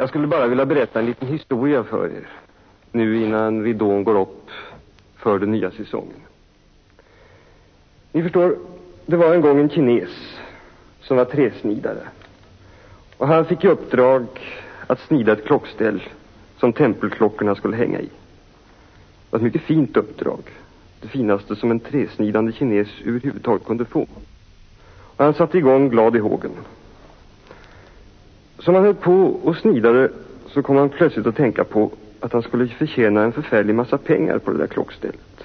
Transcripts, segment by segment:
Jag skulle bara vilja berätta en liten historia för er. Nu innan ridån går upp för den nya säsongen. Ni förstår, det var en gång en kines som var träsnidare. Och han fick i uppdrag att snida ett klockställ som tempelklockorna skulle hänga i. Det var ett mycket fint uppdrag. Det finaste som en träsnidande kines överhuvudtaget kunde få. Och han satte igång glad i hågen. Som han höll på och snidade så kom han plötsligt att tänka på att han skulle förtjäna en förfärlig massa pengar på det där klockstället.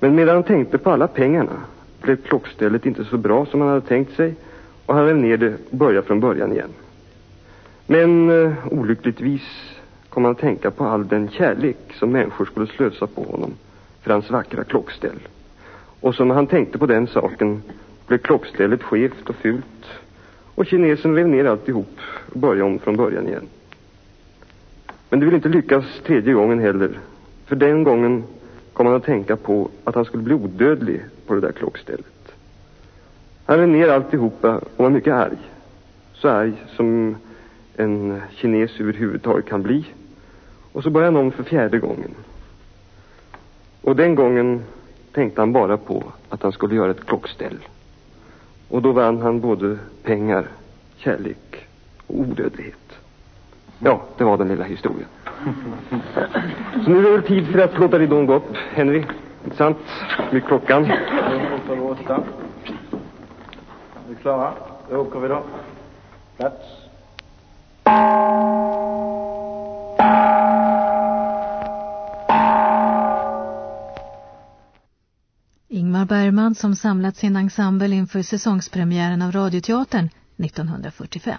Men medan han tänkte på alla pengarna blev klockstället inte så bra som han hade tänkt sig och han rev ner det och började från början igen. Men eh, olyckligtvis kom han att tänka på all den kärlek som människor skulle slösa på honom för hans vackra klockställ. Och som han tänkte på den saken blev klockstället skevt och fult och kinesen rev ner alltihop och började om från början igen. Men det ville inte lyckas tredje gången heller. För den gången kom han att tänka på att han skulle bli odödlig på det där klockstället. Han rev ner alltihopa och var mycket arg. Så arg som en kines överhuvudtaget kan bli. Och så började han om för fjärde gången. Och den gången tänkte han bara på att han skulle göra ett klockställ. Och då vann han både pengar, kärlek och odödlighet. Ja, det var den lilla historien. Så nu är det väl tid för att låta ridån gå upp, Henry. Inte sant? Med klockan. Och åtta. Är vi klara? Då åker vi då. Plats. Bergman som samlat sin ensemble inför säsongspremiären av Radioteatern 1945.